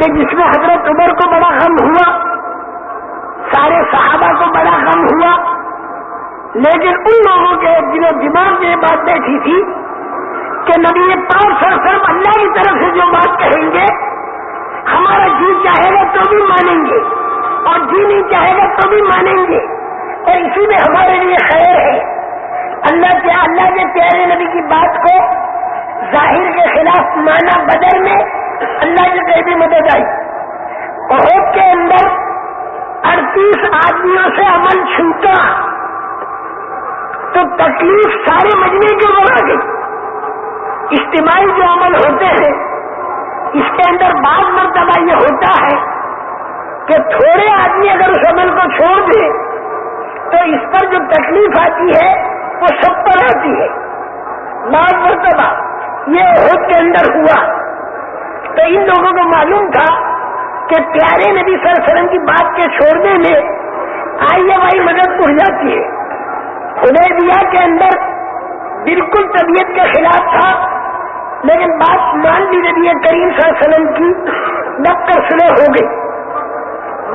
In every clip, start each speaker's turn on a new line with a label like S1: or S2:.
S1: کہ جس میں حضرت عمر کو بڑا غم ہوا، سارے صحابہ کو بڑا غم ہوا، لیکن ان لوگوں کے دنوں دماغ میں یہ بات بیٹھی تھی کہ نبی پانچ سو صرف اللہ کی طرف سے جو بات کہیں گے، ہمارا جی چاہے گا تو بھی مانیں گے، اور جی نہیں چاہے گا تو بھی مانیں گے، اور اسی میں ہمارے لیے خیر ہے۔ اللہ کے اللہ کے پیارے نبی کی بات کو ظاہر کے خلاف مانا بدل میں اللہ کی کئی بھی مدد آئی۔ عہد کے اندر اڑتیس آدمیوں سے عمل چھوٹا۔ تو تکلیف سارے مجمے کے بڑھا گئی۔ اجتماعی جو عمل ہوتے ہیں، اس کے اندر بعض مرتبہ یہ ہوتا ہے کہ تھوڑے آدمی اگر اس عمل کو چھوڑ دے تو اس پر جو تکلیف آتی ہے، وہ سب پر آتی ہے۔ بعض مرتبہ یہ عہد کے اندر ہوا۔ تو ان لوگوں کو معلوم تھا کہ پیارے نبی صلی اللہ علیہ وسلم کی بات کے چھوڑنے میں آئی ایم آئی مدد اڑ جاتی ہے۔ خدے کے اندر بالکل طبیعت کے خلاف تھا، لیکن بات مان لی نبی کریم صلی اللہ علیہ وسلم کی ڈاکٹر سلے ہو گئی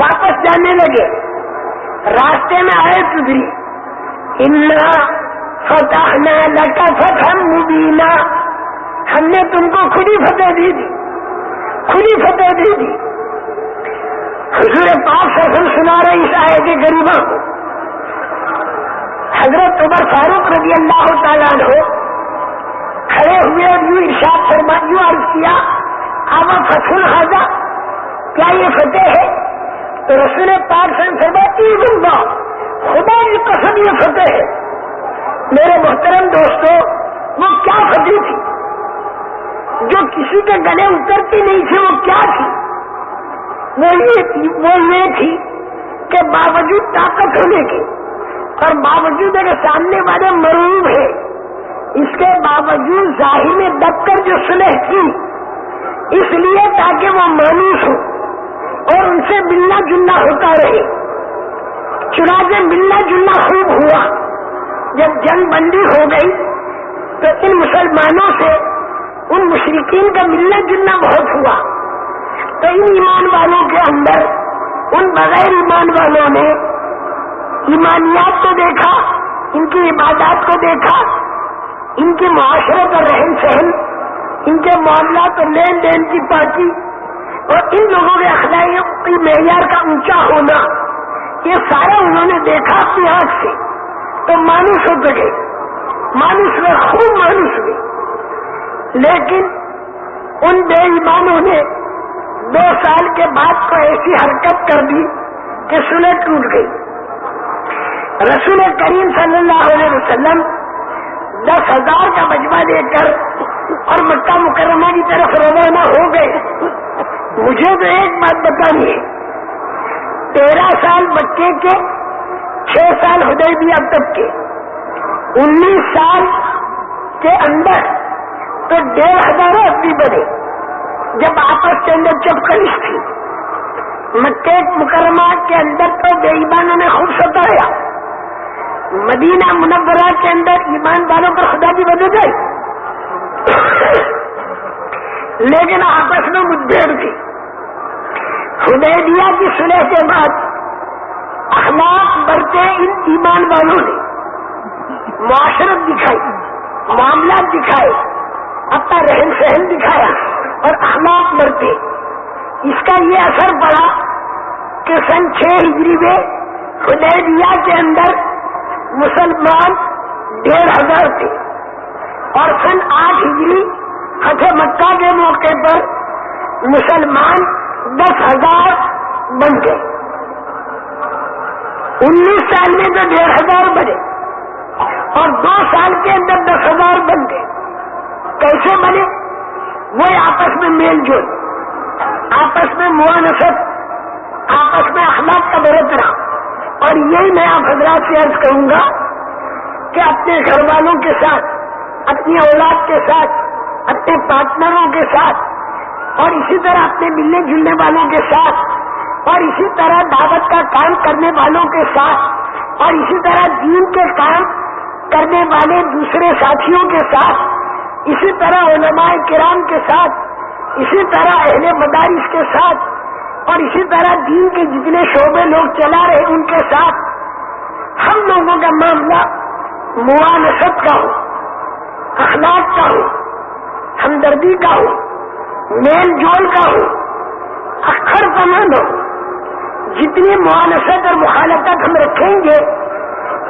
S1: واپس جانے لگے۔ راستے میں آئے گزری امنا فتح نہ لکا فتح مبینہ ہم نے تم کو خود ہی فتح دی دی۔ خود ہی فتح دی دی۔ حضور پاک سے سنا رہے اس آئے کے غریبوں کو حضرت عمر فاروق رضی اللہ تعالیٰ ہو کھڑے ہوئے اور یوں ارشاد فرما یوں عرض کیا آبا فصل حاضہ کیا یہ فتح ہے؟ تو رسول پاک سے فرما ای بندہ خدا کی قسم یہ فتح ہے۔ میرے محترم دوستو، وہ کیا فتح تھی؟ جو کسی کے گلے اترتی نہیں تھی، وہ کیا تھی؟ وہ یہ تھی کہ باوجود طاقت ہونے کے اور باوجود اگر سامنے والے مروب ہے اس کے باوجود ظاہر میں دب کر جو سلح کی، اس لیے تاکہ وہ مانوس ہو اور ان سے ملنا جلنا ہوتا رہے۔ چنانچہ ملنا جلنا خوب ہوا۔ جب جنگ بندی ہو گئی تو ان مسلمانوں سے ان مشرقین کا ملنا جلنا بہت ہوا۔ تو ان ایمان والوں کے اندر، ان بغیر ایمان والوں نے ایمانیات کو دیکھا، ان کی عبادات کو دیکھا، ان کے معاشرے کا رہن سہن ان کے معاملات اور لین دین کی پارٹی اور ان لوگوں کے اخلاقی معیار کا اونچا ہونا، یہ سارا انہوں نے دیکھا اپنی آنکھ سے۔ تو مانوس ہو گئے، مانوس میں خوب مانوس ہوئے۔ لیکن ان بے ایمانوں نے دو سال کے بعد کو ایسی حرکت کر دی کہ سلح ٹوٹ گئی۔ رسول کریم صلی اللہ علیہ وسلم دس ہزار کا مجمع دے کر اور مکہ مکرمہ کی طرف روانہ ہو گئے۔ مجھے تو ایک بات بتانی ہے، تیرہ سال بچے کے، چھ سال ہدے بھی اب تک کے۔ انیس سال کے اندر تو ڈیڑھ ہزار ابھی بنے جب آپس کے اندر چپکلش تھی۔ مکے مکرمہ کے اندر تو بے ایمانوں نے خوب ستایا مدینہ منورہ کے اندر ایمان والوں پر خدا کی وجہ گئی لیکن آپس میں مدیر تھی۔ خدیبیہ کی سلح کے بعد اخلاق برتے ان ایمان والوں نے۔ معاشرت دکھائی، معاملات دکھائے۔ اپنا رہن سہن دکھایا اور اخلاق برتے اس کا یہ اثر پڑا کہ سن چھ ہجری میں خدیبیہ کے اندر مسلمان ڈیڑھ ہزار تھے اور سن آٹھ ہجری فتح مکہ کے موقع پر مسلمان دس ہزار بن گئے۔ انیس سال میں تو ڈیڑھ ہزار بنے اور دو سال کے اندر دس ہزار بن گئے۔ کیسے بنے؟ وہ آپس میں میل جول، آپس میں موانست آپس میں اخلاق کا برتنا اور یہی میں آپ حضرات سے عرض کروں گا کہ اپنے گھر والوں کے ساتھ، اپنی اولاد کے ساتھ، اپنے پارٹنروں کے ساتھ، اور اسی طرح اپنے ملنے جلنے والوں کے ساتھ، اور اسی طرح دعوت کا کام کرنے والوں کے ساتھ، اور اسی طرح دین کے کام کرنے والے دوسرے ساتھیوں کے ساتھ اسی طرح علماء کرام کے ساتھ، اسی طرح اہل مدارس کے ساتھ، اور اسی طرح دین کے جتنے شعبے لوگ چلا رہے ان کے ساتھ ہم لوگوں کا معاملہ موانست کا ہو، اخلاق کا ہو، ہمدردی کا ہو، میل جول کا ہو اکثر کمان ہو۔ جتنی معانست اور مخالفت ہم رکھیں گے،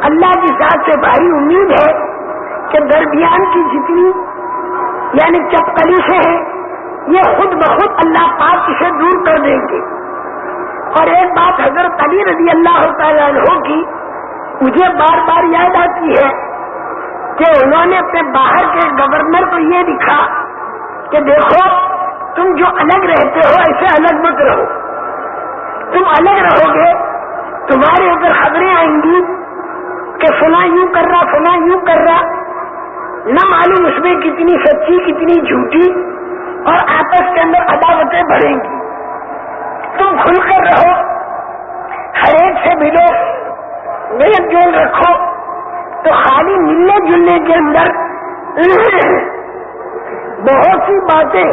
S1: اللہ کی ذات سے بھاری امید ہے کہ درمیان کی جتنی یعنی چپکلی سے ہے یہ خود بخود اللہ پاک اسے دور کر دیں گے۔ اور ایک بات حضرت علی رضی اللہ تعالیٰ عنہ کی مجھے بار بار یاد آتی ہے کہ انہوں نے اپنے باہر کے گورنر کو یہ دکھا کہ دیکھو، تم جو الگ رہتے ہو، ایسے الگ مت رہو۔ تم الگ رہو گے، تمہارے اوپر خبریں آئیں گی کہ سنا یوں کر رہا سنا یوں کر رہا نہ معلوم اس میں کتنی سچی، کتنی جھوٹی اور آپس کے اندر عداوتیں بڑھیں گی۔ تم کھل کر رہو، ہر ایک سے ملو، میل جول رکھو، تو خالی ملنے جلنے کے اندر بہت سی باتیں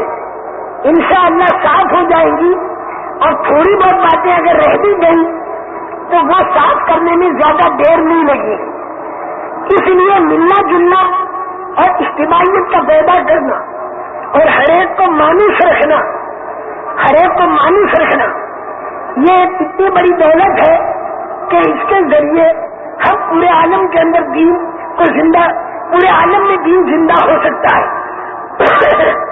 S1: انشاءاللہ صاف ہو جائیں گی اور تھوڑی بہت باتیں اگر رہ بھی گئی تو وہ صاف کرنے میں زیادہ دیر نہیں لگی اس لیے ملنا جلنا اور اجتماعیت کا پیدا کرنا اور ہر ایک کو مانوس رکھنا، ہر ایک کو مانوس رکھنا۔ یہ اتنی بڑی دولت ہے کہ اس کے ذریعے ہم پورے عالم کے اندر دین کو زندہ، پورے عالم میں دین زندہ ہو سکتا ہے۔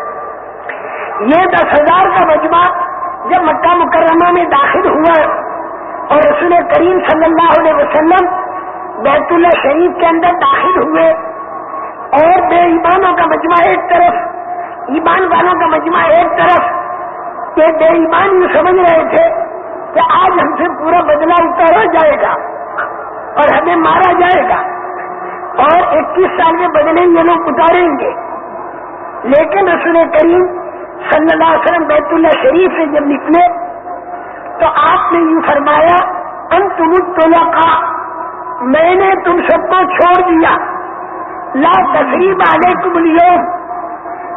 S1: یہ دس ہزار کا مجمع جب مکہ مکرمہ میں داخل ہوا اور رسول کریم صلی اللہ علیہ وسلم بیت اللہ شریف کے اندر داخل ہوئے اور بے ایمانوں کا مجمع ایک طرف، ایمان والوں کا مجمع ایک طرف یہ بے ایمان یہ سمجھ رہے تھے کہ آج ہم سے پورا بدلا اتارا جائے گا اور ہمیں مارا جائے گا۔ اور اکیس سال میں بدلے یہ لوگ اتاریں گے۔ لیکن رسول کریم صلی اللہ علیہ وسلم بیت اللہ شریف سے جب نکلے، تو آپ نے یوں فرمایا ان تم کا میں نے تم سب کو چھوڑ دیا۔ لا تقریب آنے تم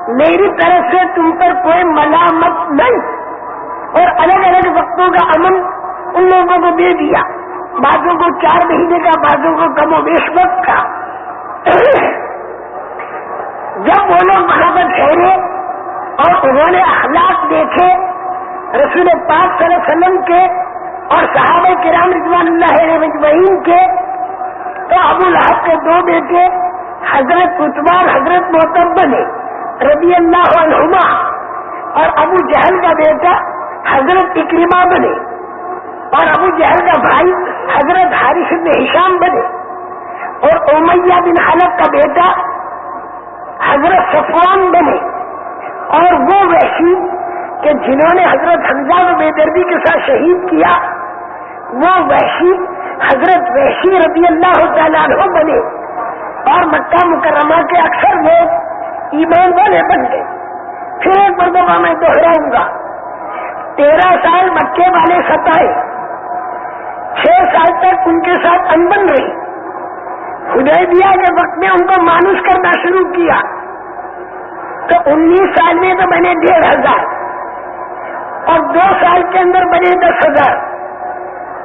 S1: میری طرف سے تم پر کوئی ملامت نہیں۔ اور الگ الگ وقتوں کا امن ان لوگوں کو دے دیا۔ بعضوں کو چار مہینے کا، بعضوں کو کم و بیش وقت کا۔ جب وہ لوگ وہاں پر ٹھہرے اور انہوں نے اخلاق دیکھے، رسول پاک صلی اللہ علیہ وسلم کے اور صحابہ کرام رضوان اللہ مجمعین کے، تو ابو الحب کے دو بیٹے حضرت کتبار حضرت محتب بنے ربی اللہ عنہما، اور ابو جہل کا بیٹا حضرت اکریما بنے، اور ابو جہل کا بھائی حضرت حارث بن ہشام بنے، اور امیہ بن حلق کا بیٹا حضرت صفوان بنے، اور وہ وحشی کہ جنہوں نے حضرت حمزہ و بے دردی کے ساتھ شہید کیا، وہ وحشی حضرت وحشی رضی اللہ تعالیٰ عنہ بنے۔ اور مکہ مکرمہ کے اکثر لوگ ایمان والے بن گئے۔ پھر ایک مرتبہ میں دوہراؤں گا۔ تیرہ سال مکے والے ستائے۔ چھ سال تک ان کے ساتھ انبن رہی۔ خدے دیا کے وقت میں ان کو مانوس کرنا شروع کیا۔ تو انیس سال میں تو بنے ڈیڑھ ہزار۔ اور دو سال کے اندر بنے دس ہزار۔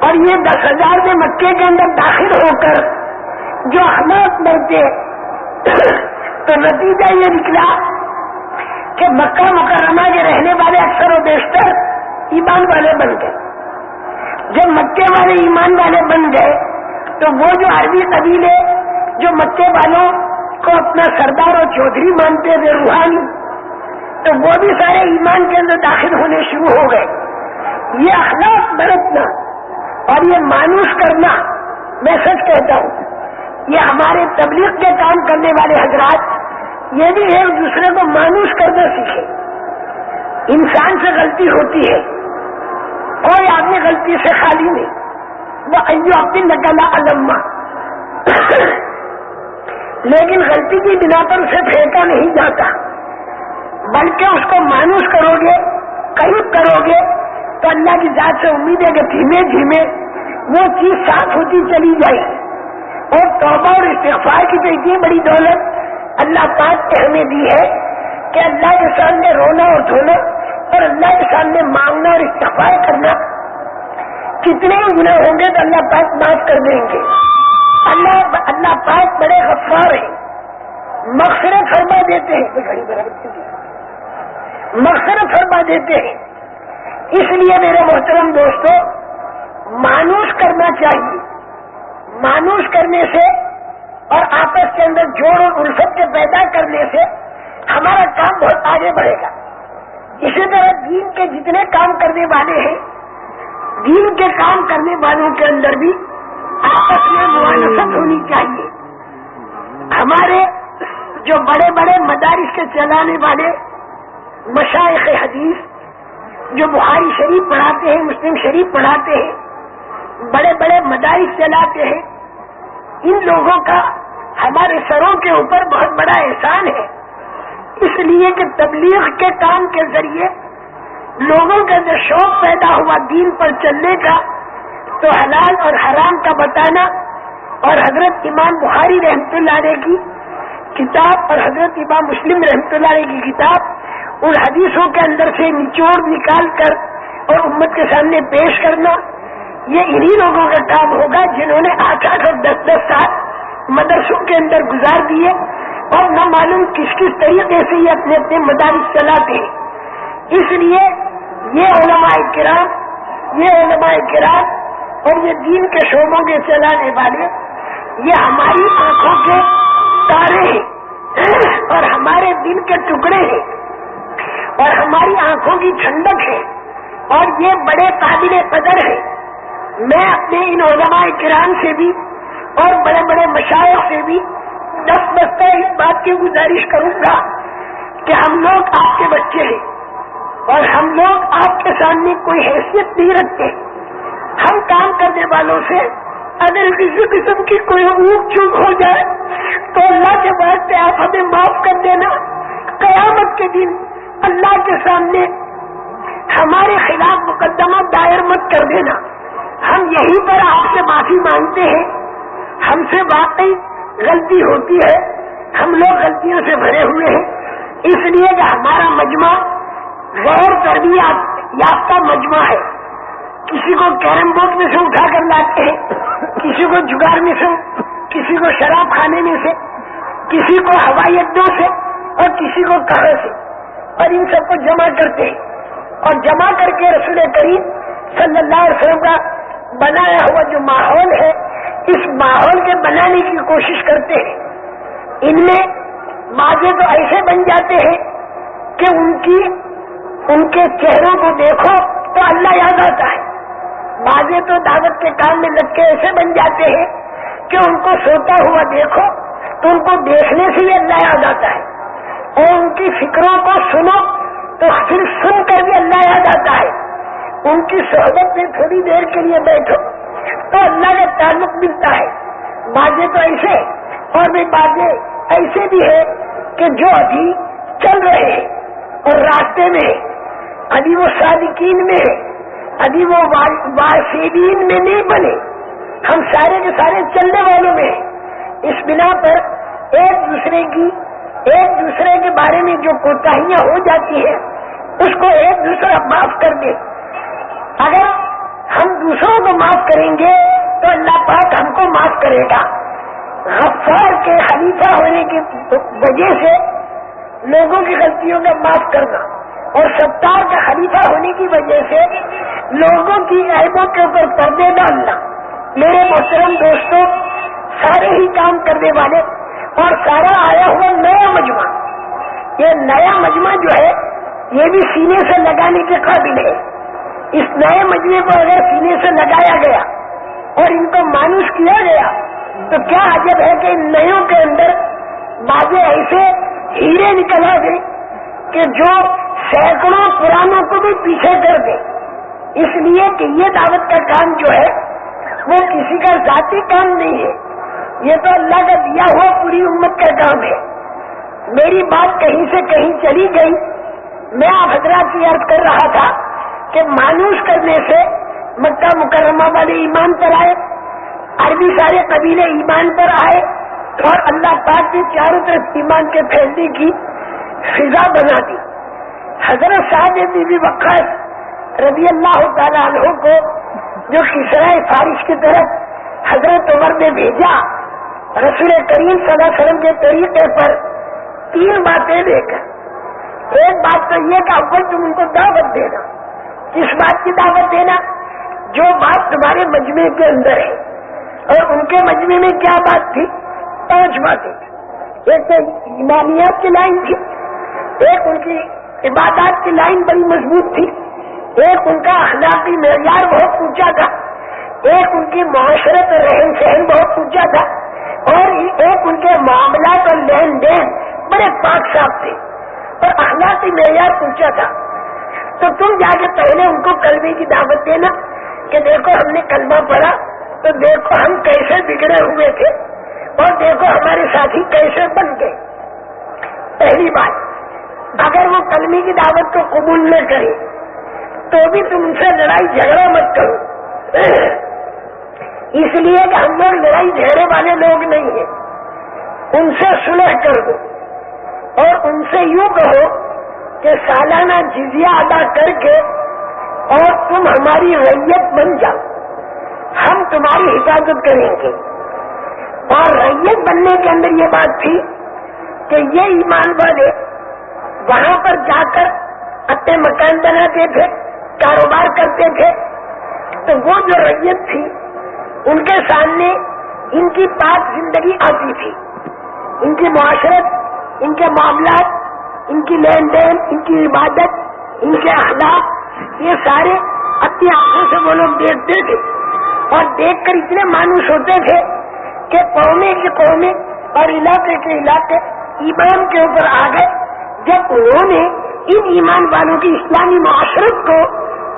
S1: اور یہ دس ہزار میں مکے کے اندر داخل ہو کر جو حماس بڑھتے تو نتیجہ یہ نکلا کہ مکہ مکرمہ کے رہنے والے اکثر و بیشتر ایمان والے بن گئے۔ جب مکے والے ایمان والے بن گئے تو وہ جو عربی قبیلے جو مکے والوں کو اپنا سردار اور چودھری مانتے تھے روحانی، تو وہ بھی سارے ایمان کے اندر داخل ہونے شروع ہو گئے۔ یہ اخلاق برتنا اور یہ مانوس کرنا میں سچ کہتا ہوں۔ یہ ہمارے تبلیغ کے کام کرنے والے حضرات، یہ بھی ایک دوسرے کو مانوس کرنا سیکھے۔ انسان سے غلطی ہوتی ہے، کوئی آدمی غلطی سے خالی نہیں۔ وہ ایو اپنی نقلا علما۔ لیکن غلطی کی بنا پر اسے پھینکا نہیں جاتا۔ بلکہ اس کو مانوس کرو گے قریب کرو گے تو اللہ کی ذات سے امید ہے کہ دھیمے دھیمے وہ چیز صاف ہوتی چلی جائے۔ اور توبہ اور استغفار کی تو اتنی بڑی دولت اللہ پاک نے ہمیں دی ہے کہ اللہ کے سامنے رونا اور دھونا اور اللہ کے سامنے مانگنا اور استفاع کرنا۔ کتنے گناہ ہوں گے تو اللہ پاک معاف کر دیں گے۔ اللہ اللہ پاک بڑے غفار ہیں۔ مقصد فرما دیتے ہیں۔ مقصد فرما دیتے ہیں۔ اس لیے میرے محترم دوستو، مانوس کرنا چاہیے۔ مانوس کرنے سے اور آپس کے اندر جوڑ اور الفت کے پیدا کرنے سے ہمارا کام بہت آگے بڑھے گا۔ اسی طرح دین کے جتنے کام کرنے والے ہیں، دین کے کام کرنے والوں کے اندر بھی آپس میں معانست ہونی چاہیے۔ ہمارے جو بڑے بڑے مدارس کے چلانے والے مشائق حدیث جو بخاری شریف پڑھاتے ہیں، مسلم شریف پڑھاتے ہیں بڑے بڑے مدارس چلاتے ہیں۔ ان لوگوں کا ہمارے سروں کے اوپر بہت بڑا احسان ہے۔ اس لیے کہ تبلیغ کے کام کے ذریعے لوگوں کے اندر شوق پیدا ہوا دین پر چلنے کا، تو حلال اور حرام کا بتانا اور حضرت امام بخاری رحمت اللہ علیہ کی کتاب اور حضرت امام مسلم رحمت اللہ علیہ کی کتاب ان حدیثوں کے اندر سے نچوڑ نکال کر اور امت کے سامنے پیش کرنا یہ انہی لوگوں کا کام ہوگا جنہوں نے آٹھ آٹھ اور دس دس سال مدرسوں کے اندر گزار دیے اور نہ معلوم کس کس طریقے سے یہ اپنے اپنے مدارس چلاتے اس لیے یہ علماء کرام، یہ علماء کرام اور یہ دین کے شعبوں کے چلانے والے، یہ ہماری آنکھوں کے تارے ہیں اور ہمارے دن کے ٹکڑے ہیں اور ہماری آنکھوں کی ٹھنڈک ہے اور یہ بڑے قابل قدر ہیں۔ میں اپنے ان علماء کرام سے بھی اور بڑے بڑے مشاعر سے بھی دس بستہ اس بات کی گزارش کروں گا کہ ہم لوگ آپ کے بچے ہیں اور ہم لوگ آپ کے سامنے کوئی حیثیت نہیں رکھتے۔ ہم کام کرنے والوں سے اگر کسی قسم کی کوئی اونٹ چوک ہو جائے تو اللہ کے بعد سے آپ ہمیں معاف کر دینا۔ قیامت کے دن اللہ کے سامنے ہمارے خلاف مقدمہ دائر مت کر دینا۔ ہم یہیں پر آپ سے معافی مانگتے ہیں۔ ہم سے واقعی غلطی ہوتی ہے۔ ہم لوگ غلطیوں سے بھرے ہوئے ہیں۔ اس لیے کہ ہمارا مجمع غیر تربیت یافتہ مجمع ہے۔ کسی کو کیرم بورڈ میں سے اٹھا کر لاتے ہیں۔ کسی کو جگار میں سے، کسی کو شراب کھانے میں سے، کسی کو ہوائی اڈوں سے اور کسی کو کہاں سے۔ اور ان سب کو جمع کرتے ہیں۔ اور جمع کر کے رسول کریم صلی اللہ علیہ وسلم کا بنایا ہوا جو ماحول ہے، اس ماحول کے بنانے کی کوشش کرتے ہیں۔ ان میں بازے تو ایسے بن جاتے ہیں کہ ان کی، ان کے چہروں کو دیکھو تو اللہ یاد آتا ہے۔ بازے تو دعوت کے کام میں لگ کے ایسے بن جاتے ہیں کہ ان کو سوتا ہوا دیکھو تو ان کو دیکھنے سے ہی اللہ یاد آتا ہے۔ اور ان کی فکروں کو سنو تو پھر سن کر بھی اللہ یاد آتا ہے۔ ان کی صحبت میں تھوڑی دیر کے لیے بیٹھو تو اللہ کا تعلق ملتا ہے۔ بازے تو ایسے اور بھی بازے ایسے بھی ہے کہ جو ابھی چل رہے ہیں اور راستے میں ابھی وہ صادقین میں ہے ابھی وہ واشدین میں نہیں بنے۔ ہم سارے کے سارے چلنے والوں میں اس بنا پر ایک دوسرے کی، ایک دوسرے کے بارے میں جو کوتاہیاں ہو جاتی ہیں، اس کو ایک دوسرا معاف کر دے اگر ہم دوسروں کو معاف کریں گے تو اللہ پاک ہم کو معاف کرے گا۔ غفار کے خلیفہ ہونے کی وجہ سے لوگوں کی غلطیوں کا معاف کرنا اور ستار کا خلیفہ ہونے کی وجہ سے لوگوں کی عیبوں کے اوپر پردے ڈالنا۔ میرے محترم دوستوں سارے ہی کام کرنے والے اور سارا آیا ہوا نیا مجمع۔ یہ نیا مجمع جو ہے، یہ بھی سینے سے لگانے کے قابل ہے۔ اس نئے مجمے کو اگر سینے سے لگایا گیا اور ان کو مانوس کیا گیا، تو کیا عجب ہے کہ ان نئےوں کے اندر بازے ایسے ہیرے نکل آ گئے کہ جو سینکڑوں پرانوں کو بھی پیچھے کر دے۔ اس لیے کہ یہ دعوت کا کام جو ہے، وہ کسی کا ذاتی کام نہیں ہے۔ یہ تو اللہ کا دیا ہوا پوری امت کا کام ہے۔ میری بات کہیں سے کہیں چلی گئی۔ میں آپ حضرات کی عرض کر رہا تھا کہ مانوس کرنے سے مکہ مکرمہ والے ایمان پر آئے، عربی سارے قبیلے ایمان پر آئے، اور اللہ پاک نے چاروں طرف ایمان کے پھیلنے کی فضا بنا دی۔ حضرت صاحب بی بی وقت رضی اللہ تعالیٰ عنہ کو جو کسرائے فارش کی طرف حضرت عمر نے بھیجا، رسول کریم صلی اللہ علیہ وسلم کے طریقے پر تین باتیں دے کر۔ ایک بات تو یہ کہ اول تم ان کو دعوت دینا۔ کس بات کی دعوت دینا جو بات تمہارے مجمع کے اندر ہے۔ اور ان کے مجمع میں کیا بات تھی؟ پانچ باتیں۔ ایک تو ایمانیات کی لائن تھی۔ ایک ان کی عبادات کی لائن بڑی مضبوط تھی۔ ایک ان کا اخلاقی معیار بہت اونچا تھا۔ ایک ان کی معاشرت اور رہن سہن بہت اونچا تھا۔ اور ایک ان کے معاملات اور لین دین بڑے پاک صاف تھے۔ اور اخلاقی معیار اونچا تھا۔ تو تم جا کے پہلے ان کو کلبے کی دعوت دینا کہ دیکھو ہم نے کلمہ پڑھا تو دیکھو ہم کیسے بگڑے ہوئے تھے اور دیکھو ہمارے ساتھی کیسے بن گئے۔ پہلی بات، اگر وہ کلمی کی دعوت کو قبول نہ کرے تو بھی تم سے لڑائی جھگڑا مت کرو۔ اس لیے کہ ہم لوگ لڑائی جھگڑے والے لوگ نہیں ہیں۔ ان سے سلح کر دو اور ان سے یوں کہو کہ سالانہ جزیہ ادا کر کے اور تم ہماری ریت بن جاؤ۔ ہم تمہاری حفاظت کریں گے۔ اور ریت بننے کے اندر یہ بات تھی کہ یہ ایمان والے وہاں پر جا کر اپنے مکان بناتے تھے، کاروبار کرتے تھے۔ تو وہ جو ریت تھی، ان کے سامنے ان کی پاک زندگی آتی تھی۔ ان کی معاشرت، ان کے معاملات ان کی لین دین، ان کی عبادت، ان کے اخلاق، یہ سارے اپنی آنکھوں سے وہ لوگ دیکھتے تھے اور دیکھ کر اتنے مانوس ہوتے تھے کہ قومے کے قومے اور علاقے کے علاقے ایمان کے اوپر آ گئے۔ جب انہوں نے ان ایمان والوں کی اسلامی معاشرت کو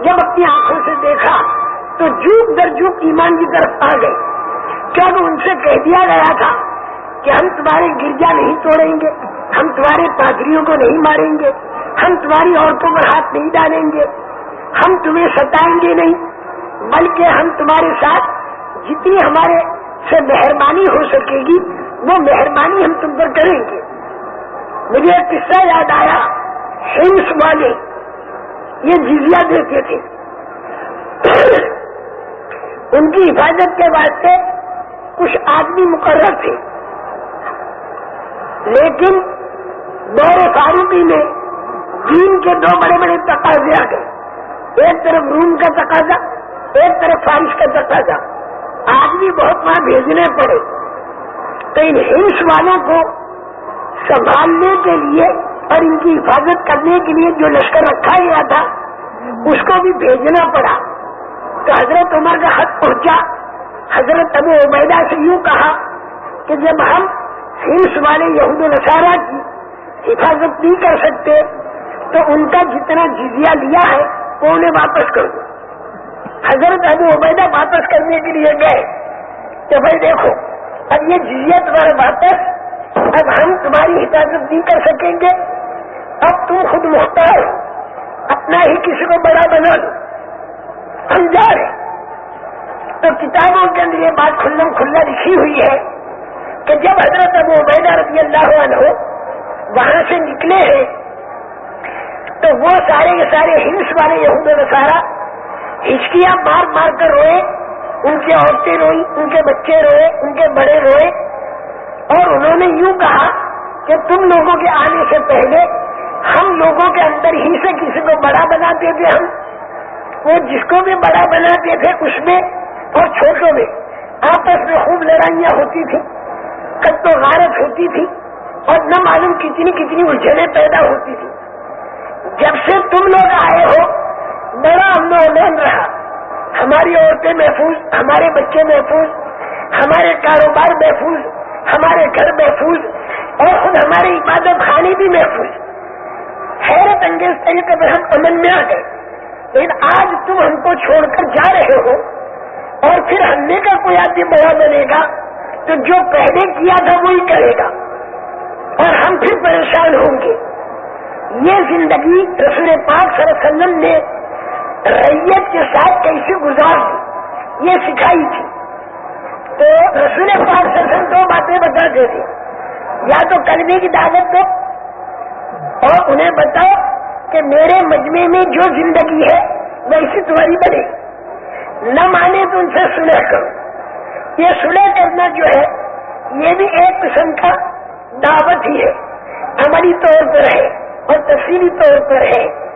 S1: جب اپنی آنکھوں سے دیکھا تو جھوک در جھوک ایمان کی طرف آ گئے۔ کیا ان سے کہہ دیا گیا تھا کہ ہم تمہارے گرجا نہیں توڑیں گے؟ ہم تمہارے پادریوں کو نہیں ماریں گے، ہم تمہاری عورتوں پر ہاتھ نہیں ڈالیں گے، ہم تمہیں ستائیں گے نہیں، بلکہ ہم تمہارے ساتھ جتنی ہمارے سے مہربانی ہو سکے گی، وہ مہربانی ہم تم پر کریں گے۔ مجھے ایک قصہ یاد آیا ہنس والے، یہ جزیا دیتے تھے۔ ان کی حفاظت کے واسطے کچھ آدمی مقرر تھے، لیکن دور فاروقی میں چین کے دو بڑے بڑے تقاضے آ گئے۔ ایک طرف روم کا تقاضا، ایک طرف فارش کا تقاضا۔ آدمی بہت وہاں بھیجنے پڑے۔ تو ان ہنس والوں کو سنبھالنے کے لیے اور ان کی حفاظت کرنے کے لیے جو لشکر رکھا گیا تھا، اس کو بھی بھیجنا پڑا۔ تو حضرت عمر کا خط پہنچا۔ حضرت ابو عبیدہ سے یوں کہا کہ جب ہم ہنس والے یہود نصارہ کی حفاظت نہیں کر سکتے تو ان کا جتنا جزیہ لیا ہے وہ انہیں واپس کر دو۔ حضرت ابو عبیدہ واپس کرنے کے لیے گئے کہ بھائی دیکھو، اب یہ جزیہ تمہارے واپس، اب ہم تمہاری حفاظت نہیں کر سکیں گے۔ اب تم خود محتاج اپنا ہی کسی کو بڑا بنا لو۔ ہم جا رہے تو کتابوں کے اندر یہ بات کھلم کھلا لکھی ہوئی ہے کہ جب حضرت ابو عبیدہ رضی اللہ عنہ وہاں سے نکلے ہیں۔ تو وہ سارے کے سارے ہنس والے یہود سارا ہچکیاں مار مار کر روئے۔ ان کی عورتیں روئی ان کے بچے روئے، ان کے بڑے روئے۔ اور انہوں نے یوں کہا کہ تم لوگوں کے آنے سے پہلے ہم لوگوں کے اندر ہی سے کسی کو بڑا بناتے تھے ہم۔ وہ جس کو بھی بڑا بناتے تھے اس میں اور چھوٹوں میں۔ آپس میں خوب لڑائیاں ہوتی تھی کب تو غارت ہوتی تھی۔ اور نہ معلوم کتنی کتنی الجھنیں پیدا ہوتی تھی جب سے تم لوگ آئے ہو، بڑا ہم لوگ رہا۔ ہماری عورتیں محفوظ، ہمارے بچے محفوظ، ہمارے کاروبار محفوظ، ہمارے گھر محفوظ، اور خود ہماری عبادت خانے بھی محفوظ۔ حیرت انگیز طریقے پر ہم امن میں آ گئے۔ لیکن آج تم ہم کو چھوڑ کر جا رہے ہو، اور پھر ہمنے کا کوئی آدمی بڑا بنے گا تو جو پہلے کیا تھا وہی کرے گا۔ اور ہم پھر پریشان ہوں گے۔ یہ زندگی رسول پاک صلی اللہ علیہ وسلم نے ریت کے ساتھ کیسے گزار دی؟ یہ سکھائی تھی۔ تو رسول پاک سرسن دو باتیں بتاتے تھے یا تو کلمے کی دعوت دو اور انہیں بتاؤ کہ میرے مجمے میں جو زندگی ہے ویسی تمہاری بنے۔ نہ مانے تو ان سے سلح کرو۔ یہ سلح کرنا جو ہے، یہ بھی ایک قسم کا دعوت ہی ہے، عملی طور پر ہے اور تفصیلی طور پر ہے۔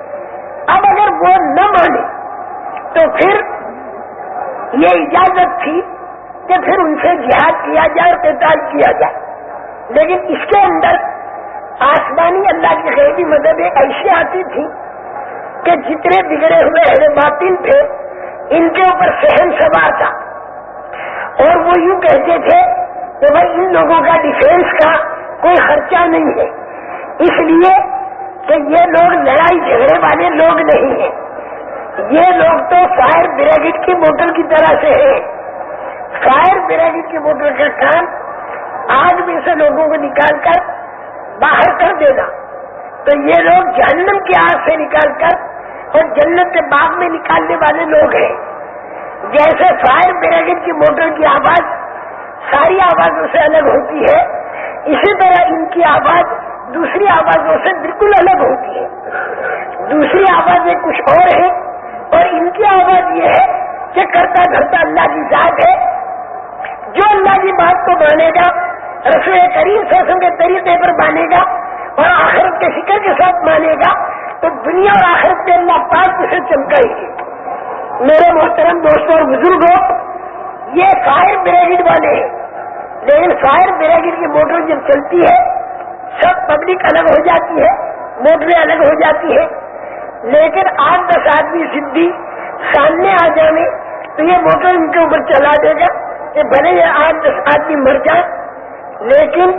S1: اب اگر وہ نہ مانے تو پھر یہ اجازت تھی کہ پھر ان سے جہاد کیا جائے اور قتال کیا جائے۔ لیکن اس کے اندر آسمانی اللہ کی غیبی مدد ایسی آتی تھی کہ جتنے بگڑے ہوئے اہل باطل تھے، ان کے اوپر سہن سوار تھا۔ اور وہ یوں کہتے تھے کہ بھائی ان لوگوں کا ڈیفینس کا کوئی خرچہ نہیں ہے۔ اس لیے کہ یہ لوگ لڑائی جھگڑے والے لوگ نہیں ہیں۔ یہ لوگ تو فائر بریگیڈ کی موٹر کی طرح سے ہیں۔ فائر بریگیڈ کی موٹر کا کام آگ میں سے لوگوں کو نکال کر باہر کر دینا۔ تو یہ لوگ جہنم کی آگ سے نکال کر اور جنت کے باغ میں نکالنے والے لوگ ہیں۔ جیسے فائر بریگیڈ کی موٹر کی آواز، ساری آوازوں سے الگ ہوتی ہے۔ اسی طرح ان کی آواز دوسری آوازوں سے بالکل الگ ہوتی ہے۔ دوسری آوازیں کچھ اور ہیں اور ان کی آواز یہ ہے کہ کرتا دھرتا اللہ کی ذات ہے۔ جو اللہ کی بات کو مانے گا رسو کریم سوسم کے طریقے پر مانے گا اور آخرت کے فکر کے ساتھ مانے گا، تو دنیا اور آخرت کے اللہ پاک اسے چمکائے گی میرے محترم دوستوں اور بزرگوں، یہ فائر بریگیڈ والے ہیں۔ لیکن فائر بریگیڈ کی موٹر جب چلتی ہے، سب پبلک الگ ہو جاتی ہے، موٹریں الگ ہو جاتی ہے لیکن آٹھ دس آدمی سدھی سامنے آ جانے تو یہ موٹر ان کے اوپر چلا دے گا کہ بھلے یہ آٹھ دس آدمی مر جائیں۔ لیکن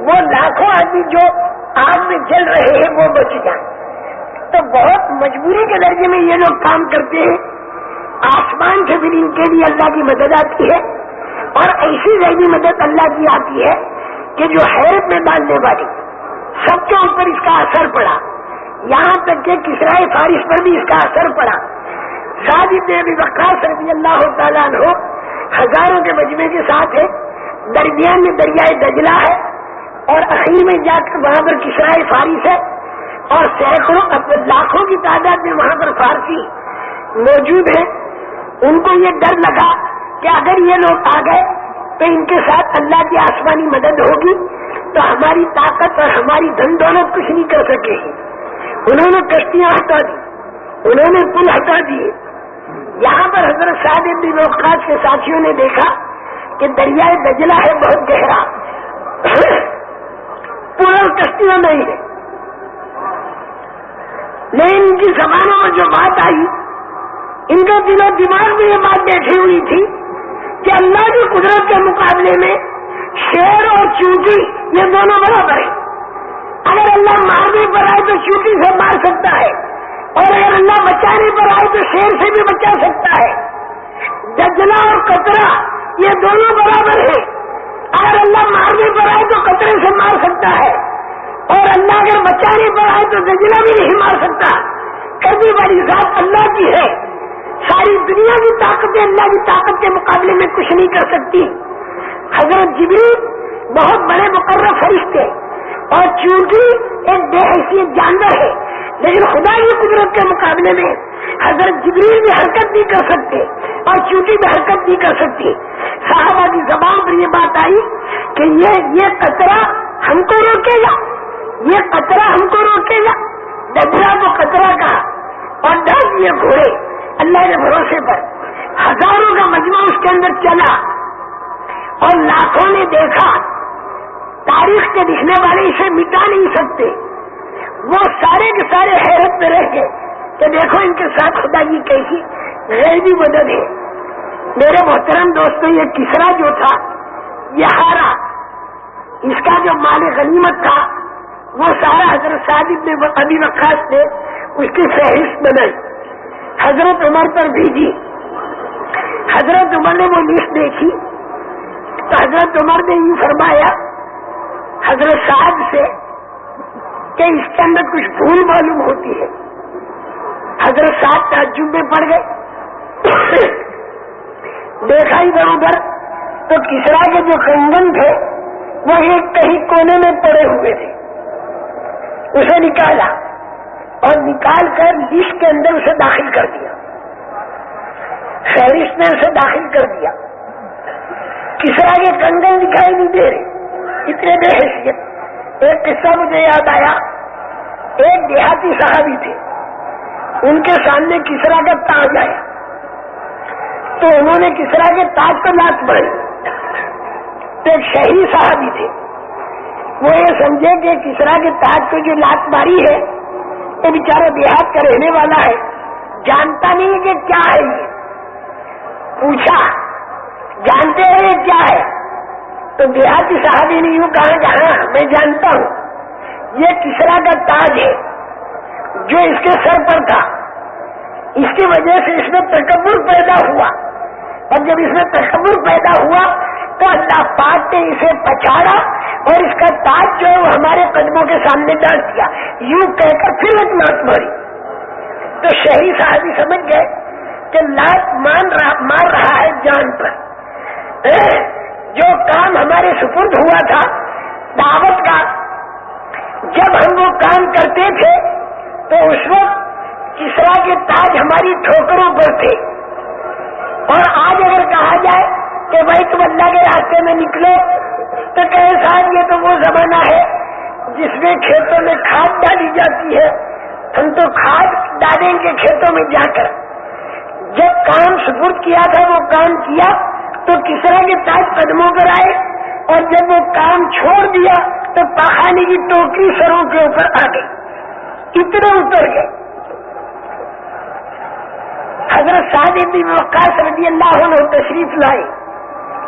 S1: وہ لاکھوں آدمی جو آگ میں جل رہے ہیں، وہ بچ جائیں۔ تو بہت مجبوری کے درجے میں یہ لوگ کام کرتے ہیں۔ آسمان سے بھی ان کے لیے اللہ کی مدد آتی ہے۔ اور ایسی ذہنی مدد اللہ کی آتی ہے کہ جو حیرت میں ڈالنے والی سب کے اوپر اس کا اثر پڑا، یہاں تک کہ کسرائے فارش پر بھی اس کا اثر پڑا۔ شادی ابھی وقاص رضی اللہ تعالیٰ ہو ہزاروں کے مجمے کے ساتھ ہے درمیان میں دریائے دجلا ہے اور اخیر میں جا کر وہاں پر کسرائے فارس ہے اور سینکڑوں لاکھوں کی تعداد میں وہاں پر فارسی موجود ہیں۔ ان کو یہ ڈر لگا کہ اگر یہ لوگ آ گئے تو ان کے ساتھ اللہ کی آسمانی مدد ہوگی، تو ہماری طاقت اور ہماری دھن دولت کچھ نہیں کر سکے انہوں نے کشتیاں ہٹا دی، انہوں نے پل ہٹا دیے۔ یہاں پر حضرت صاحب ابن اوقات کے ساتھیوں نے دیکھا کہ دریائے دجلا ہے، بہت گہرا۔ پورا کشتیاں نہیں ہے لیکن ان کی زبانوں میں جو بات آئی، ان کے دنوں دماغ میں یہ بات بیٹھی ہوئی تھی کہ اللہ کی قدرت کے مقابلے میں شیر اور چونٹی یہ دونوں برابر ہیں۔ اگر اللہ مارنے پر آئے تو چوٹی سے مار سکتا ہے، اور اگر اللہ بچانے پر آئے تو شیر سے بھی بچا سکتا ہے۔ ججنا اور کترا یہ دونوں برابر ہیں۔ اگر اللہ مارنے پر آئے تو کترے سے مار سکتا ہے، اور اللہ اگر بچانے پر آئے تو ججنا بھی نہیں مار سکتا۔ کبھی بڑی ذات اللہ کی ہے۔ ساری دنیا کی طاقتیں اللہ کی طاقت کے مقابلے میں کچھ نہیں کر سکتی۔ حضرت جبری بہت بڑے مقرر فرشتے اور چونٹی ایک بے حیثیت جانور ہے، لیکن خدا کی قدرت کے مقابلے میں حضرت جبریل بھی حرکت نہیں کر سکتے اور چونٹی بھی حرکت نہیں کر سکتی صحابہ کی زبان پر یہ بات آئی کہ یہ یہ کچرا ہم کو روکے گا۔ یہ کچرا ہم کو روکے گا۔ ڈبرا کو کچرا کہا اور ڈر یہ گھوڑے۔ اللہ کے بھروسے پر ہزاروں کا مجمع اس کے اندر چلا اور لاکھوں نے دیکھا، تاریخ کے لکھنے والے اسے مٹا نہیں سکتے۔ وہ سارے کے سارے حیرت میں رہ گئے کہ دیکھو ان کے ساتھ خدا کی کیسی غیبی مدد ہے۔ میرے محترم دوستوں یہ کسرا جو تھا، یہ ہارا، اس کا جو مال غنیمت تھا، وہ سارا حضرت صادق نے ابھی وقاص نے اس کی فہرست بنائی۔ حضرت عمر پر بھیجی۔ حضرت عمر نے وہ لسٹ دیکھی۔ تو حضرت عمر نے یوں فرمایا، حضرت صاحب سے کہ اس کے اندر کچھ بھول معلوم ہوتی ہے۔ حضرت صاحب تعجب میں پڑ گئے۔ دیکھا ادھر ادھر، تو کسرا کے جو کنگن تھے، وہ ایک کہیں کونے میں پڑے ہوئے تھے۔ اسے نکالا۔ اور نکال کر لسٹ کے اندر اسے داخل کر دیا۔ فہرست نے اسے داخل کر دیا۔ کسرا کے کنگن دکھائی نہیں دے رہے۔ اتنے بے حیثیت۔ ایک قصہ مجھے یاد آیا۔ ایک دیہاتی صحابی تھے۔ ان کے سامنے کسرا کا تاج آیا۔ تو انہوں نے کسرا کے تاج کو لات ماری۔ تو ایک شہری صحابی تھے۔ وہ یہ سمجھے کہ کسرا کے تاج کو جو لات ماری ہے وہ بیچارہ دیہات کا رہنے والا ہے۔ جانتا نہیں کہ کیا ہے یہ۔ پوچھا، جانتے ہیں یہ کیا ہے؟ تو دیہاتی صحابی نے یوں کہا کہ ہاں میں جانتا ہوں۔ یہ کسرا کا تاج ہے، جو اس کے سر پر تھا۔ اس کی وجہ سے اس میں تکبر پیدا ہوا۔ اور جب اس میں تکبر پیدا ہوا تو اللہ پاک نے اسے پچاڑا اور اس کا تاج جو ہے وہ ہمارے قدموں کے سامنے ڈال دیا یوں کہہ کر پھر ایک لات ماری۔ تو شہری صاحبی سمجھ گئے کہ لات مان رہا مار رہا ہے جان پر۔ جو کام ہمارے سپرد ہوا تھا، دعوت کا، جب ہم وہ کام کرتے تھے، تو اس وقت کسرا کے تاج ہماری ٹھوکروں پر تھے۔ اور آج اگر کہا جائے کہ بھائی تم اللہ کے راستے میں نکلو تو کہ صاحب یہ تو وہ زمانہ ہے جس میں کھیتوں میں کھاد ڈالی جاتی ہے۔ ہم تو کھاد ڈالیں گے کھیتوں میں جا کر۔ جب کام سپرد کیا تھا، وہ کام کیا تو کسرا کے تاج قدموں پر آئے اور جب وہ کام چھوڑ دیا تو پاخانے کی ٹوکری سروں کے اوپر آ گئی۔ اتنے اتر گئے۔ حضرت صاحب وقاص رضی اللہ عنہ تشریف لائے۔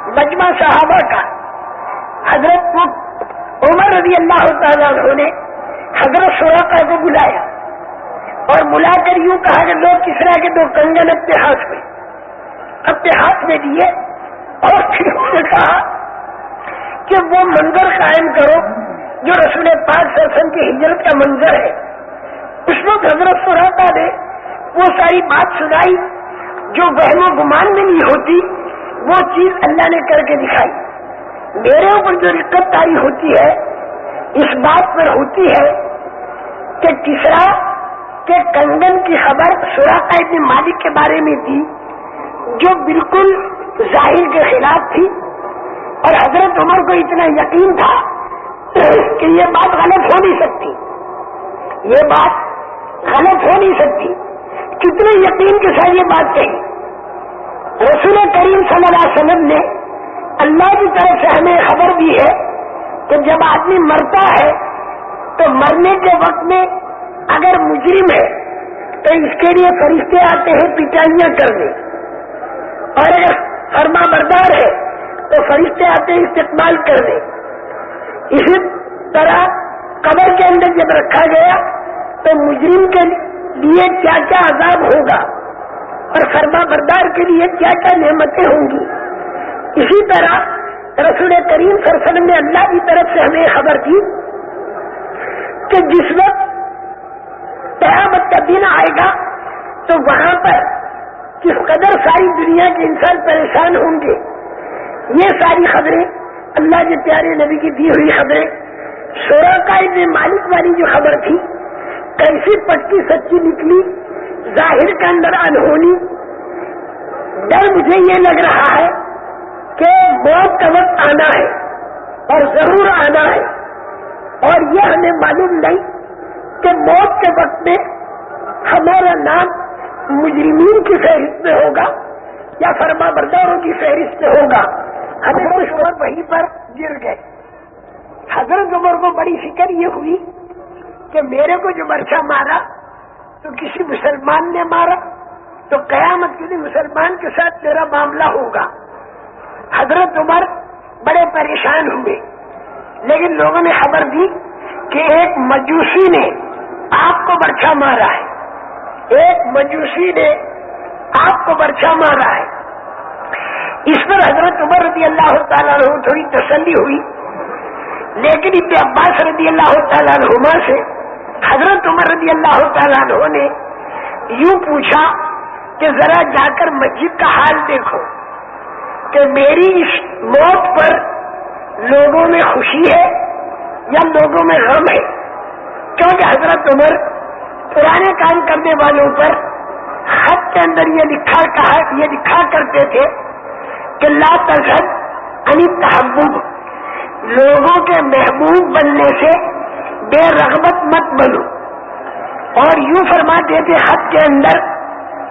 S1: مجمع صحابہ کا حضرت عمر رضی اللہ تعالیٰ نے حضرت سوراقا کو بلایا اور بلا کر یوں کہا کہ لوگ کس طرح کے دو کنگن اپنے ہاتھ میں، اپنے ہاتھ میں دیے اور پھر انہوں نے کہا کہ وہ منظر قائم کرو جو رسول پاک سرسن کی ہجرت کا منظر ہے۔ اس وقت حضرت سوراقا نے وہ ساری بات سنائی جو بہن و گمان میں نہیں ہوتی، وہ چیز اللہ نے کر کے دکھائی۔ میرے اوپر جو رقت تاری ہوتی ہے، اس بات پر ہوتی ہے کہ کسرا کے کنگن کی خبر سوراخا ابن مالک کے بارے میں تھی، جو بالکل ظاہر کے خلاف تھی اور حضرت عمر کو اتنا یقین تھا کہ یہ بات غلط ہو نہیں سکتی۔ یہ بات غلط ہو نہیں سکتی۔ کتنے یقین کے ساتھ یہ بات کہی۔ رسول کریم صلی اللہ علیہ وسلم نے اللہ کی طرف سے ہمیں خبر دی ہے کہ جب آدمی مرتا ہے تو مرنے کے وقت میں اگر مجرم ہے تو اس کے لیے فرشتے آتے ہیں پٹائیاں کرنے اور اگر فرما بردار ہے تو فرشتے آتے ہیں استقبال کرنے اسی طرح قبر کے اندر جب رکھا گیا تو مجرم کے لیے کیا کیا عذاب ہوگا اور فرما بردار کے لیے کیا کیا نعمتیں ہوں گی؟ اسی طرح رسول کریم سرسن نے اللہ کی طرف سے ہمیں خبر دی کہ جس وقت قیامت کا دن آئے گا، تو وہاں پر کس قدر ساری دنیا کے انسان پریشان ہوں گے۔ یہ ساری خبریں، اللہ کے پیارے نبی کی دی ہوئی خبریں، شورا کا مالک والی جو خبر تھی، کیسی پٹی سچی نکلی، ظاہر کے اندر انہونی، ڈر مجھے یہ لگ رہا ہے کہ موت کا وقت آنا ہے اور ضرور آنا ہے اور یہ ہمیں معلوم نہیں کہ موت کے وقت میں ہمارا نام مجرمین کی فہرست میں ہوگا یا فرما برداروں کی فہرست میں ہوگا۔ ہمیں کچھ وہیں پر گر گئے۔ حضرت عمر کو بڑی فکر یہ ہوئی کہ میرے کو جو مرچا مارا تو کسی مسلمان نے مارا تو قیامت کے لیے مسلمان کے ساتھ میرا معاملہ ہوگا۔ حضرت عمر بڑے پریشان ہوئے۔ لیکن لوگوں نے خبر دی کہ ایک مجوسی نے آپ کو برچا مارا ہے۔ ایک مجوسی نے آپ کو برچا مارا ہے۔ اس پر حضرت عمر رضی اللہ تعالیٰ عنہ تھوڑی تسلی ہوئی۔ لیکن ابن عباس رضی اللہ تعالیٰ عنہ سے حضرت عمر رضی اللہ تعالیٰ عنہ نے یوں پوچھا کہ ذرا جا کر مسجد کا حال دیکھو۔ کہ میری اس موت پر لوگوں میں خوشی ہے یا لوگوں میں غم ہے؟ کیونکہ حضرت عمر پرانے کام کرنے والوں پر خط کے اندر یہ لکھا کہا، یہ لکھا کرتے تھے کہ لا تذہب انی تحبوب لوگوں کے محبوب بننے سے بے رغبت مت بنو۔ اور یوں فرماتے تھے خط کے اندر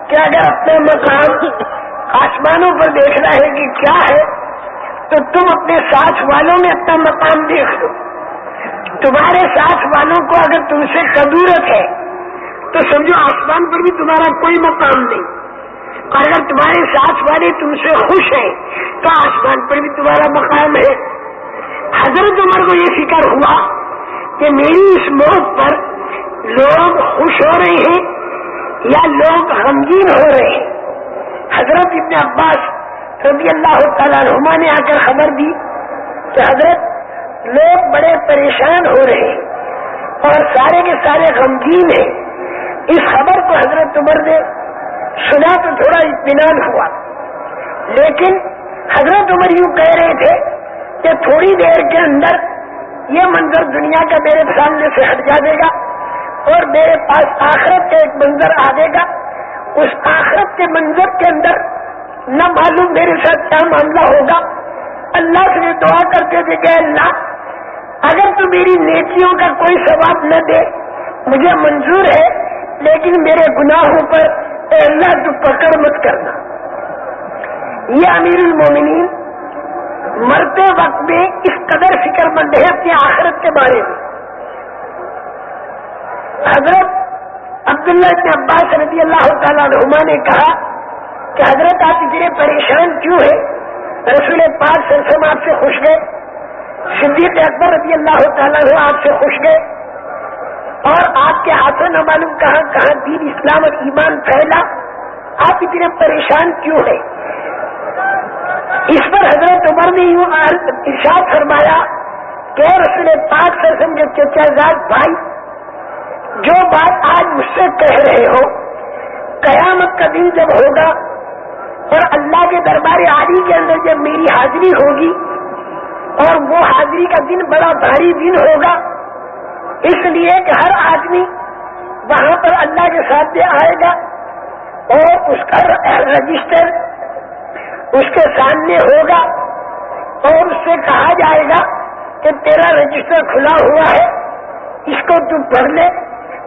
S1: کہ اگر اپنے مقام آسمانوں پر دیکھنا ہے کہ کیا ہے؟ تو تم اپنے ساتھ والوں میں اپنا مقام دیکھ لو۔ تمہارے ساتھ والوں کو اگر تم سے قدورت ہے، تو سمجھو آسمان پر بھی تمہارا کوئی مقام نہیں۔ اور اگر تمہارے ساتھ والے تم سے خوش ہیں، تو آسمان پر بھی تمہارا مقام ہے۔ حضرت عمر کو یہ فکر ہوا کہ میری اس موت پر لوگ خوش ہو رہے ہیں یا لوگ غمگین ہو رہے ہیں۔ حضرت ابن عباس رضی اللہ تعالیٰ رحما نے آ کر خبر دی کہ حضرت لوگ بڑے پریشان ہو رہے ہیں اور سارے کے سارے غمگین ہیں۔ اس خبر کو حضرت عمر نے سنا تو تھوڑا اطمینان ہوا۔ لیکن حضرت عمر یوں کہہ رہے تھے کہ تھوڑی دیر کے اندر یہ منظر دنیا کا میرے سامنے سے ہٹ جائے گا اور میرے پاس آخرت کا ایک منظر آ جائے گا۔ اس آخرت کے منظر کے اندر نہ معلوم میرے ساتھ کیا معاملہ ہوگا۔ اللہ سے دعا کرتے تھے کہ اللہ، اگر تو میری نیکیوں کا کوئی ثواب نہ دے، مجھے منظور ہے، لیکن میرے گناہوں پر اے اللہ تو پکڑ مت کرنا۔ یہ امیر المومنین مرتے وقت میں اس قدر فکر مند ہے اپنی آخرت کے بارے میں۔ حضرت عبداللہ ابن عباس رضی اللہ تعالیٰ عنہ نے کہا کہ حضرت آپ اتنے پریشان کیوں ہیں؟ رسول پانچ سرسم آپ سے خوش گئے صدیق اکبر رضی اللہ تعالیٰ آپ سے خوش گئے اور آپ کے ہاتھوں نہ معلوم کہاں کہاں دین اسلام اور ایمان پھیلا؟ آپ اتنے پریشان کیوں ہیں؟ اس پر حضرت عمر نے یوں ارشاد فرمایا کہ رسول پاک سرسم کے چچا زاد بھائی جو بات آج مجھ سے کہہ رہے ہو، قیامت کا دن جب ہوگا اور اللہ کے دربار عالی کے اندر جب میری حاضری ہوگی اور وہ حاضری کا دن بڑا بھاری دن ہوگا، اس لیے کہ ہر آدمی وہاں پر اللہ کے ساتھ آئے گا اور اس کا رجسٹر اس کے سامنے ہوگا اور اس سے کہا جائے گا کہ تیرا رجسٹر کھلا ہوا ہے، اس کو تو پڑھ لے۔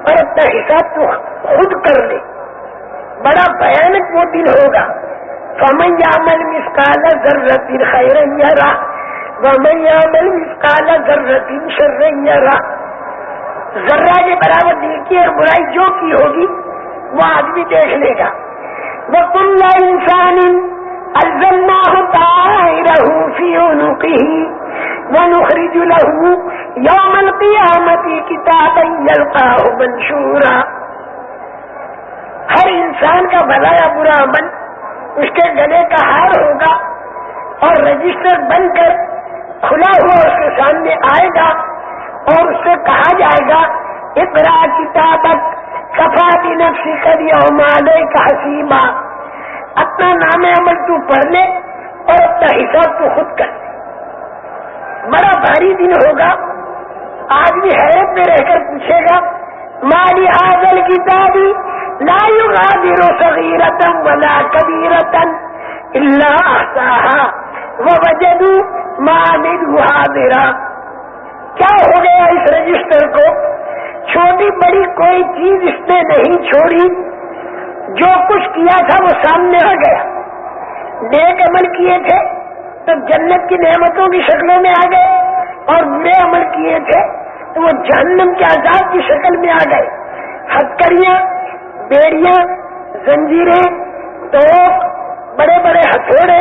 S1: اور اپنا حساب تو خود کر لے۔ بڑا بھیانک وہ دن ہوگا۔ فمن عمل مسکال ضرورت خیر راہ ومن يعمل مثقال ذرة شرا يرى۔ ذرہ کے برابر نیکی اور برائی جو کی ہوگی، وہ آدمی دیکھ لے گا۔ وہ کل انسان الزمناه طائره في ونخرج له يوم القيامة كتابا يلقاه منشورا۔ ہر انسان کا بھلا یا برا عمل اس کے گلے کا ہار ہوگا اور رجسٹر بن کر کھلا ہوا اس کے سامنے آئے گا اور اس سے کہا جائے گا اتنا کتابت کفا بھی نفسی کری مالے کا حسیمہ اپنا نام عمل تو پڑھ لے اور اپنا حساب تو خود کر۔ لے بڑا بھاری دن ہوگا۔ آدمی حیرت میں رہ کر پوچھے گا، مالی حاضل کتابی لا يغادر صغيرة ولا كبيرة إلا أحساها ووجدوا حاضرا۔ کیا ہو گیا اس رجسٹر کو؟ چھوٹی بڑی کوئی چیز اس نے نہیں چھوڑی۔ جو کچھ کیا تھا وہ سامنے آ گیا۔ نیک عمل کیے تھے۔ تو جنت کی نعمتوں کی شکلوں میں آ گئے اور برے عمل کیے تھے تو وہ جہنم کے آزاد کی شکل میں آ گئے۔ ہتکڑیاں، بیڑیاں، زنجیریں تو بڑے بڑے ہتھوڑے